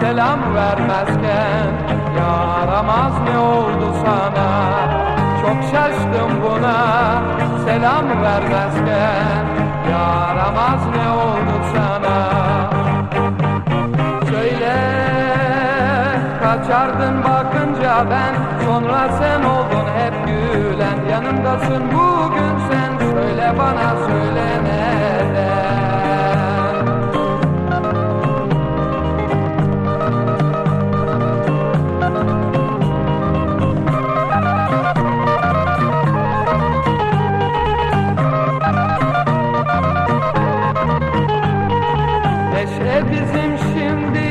selam vermezken Yaramaz ne oldu sana? Çok şaştım buna. Selam vermezken Yaramaz ne oldu sana? Söyle kaçardın bakınca ben. Sonra sen oldun hep gülen. Yanımdasın bugün sen. Söyle bana söyle bizim şimdi?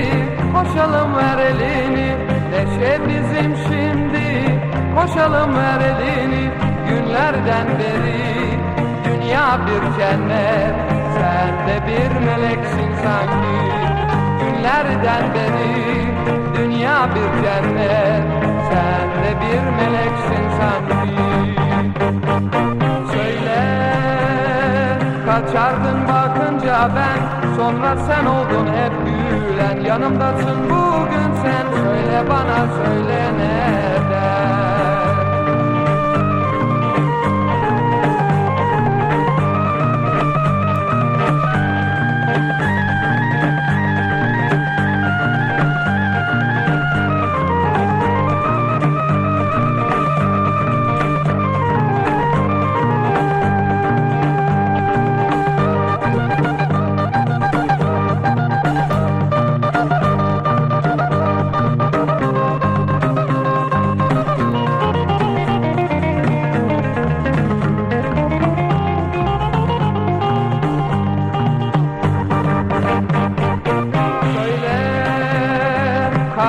Koşalım ver elini. Neşe bizim şimdi? Koşalım ver elini. Günlerden beri dünya bir cennet. Sen de bir meleksin sanki. Günlerden beri dünya bir cennet. Sen de bir meleksin sanki. Söyle kaçardın bakınca ben Sonra sen oldun hep gülen. Yanımdasın bugün sen Söyle bana söyle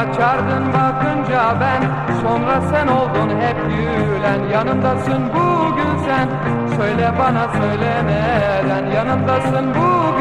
kaçardın bakınca ben Sonra sen oldun hep gülen. Yanımdasın bugün sen Söyle bana söyle neden Yanımdasın bugün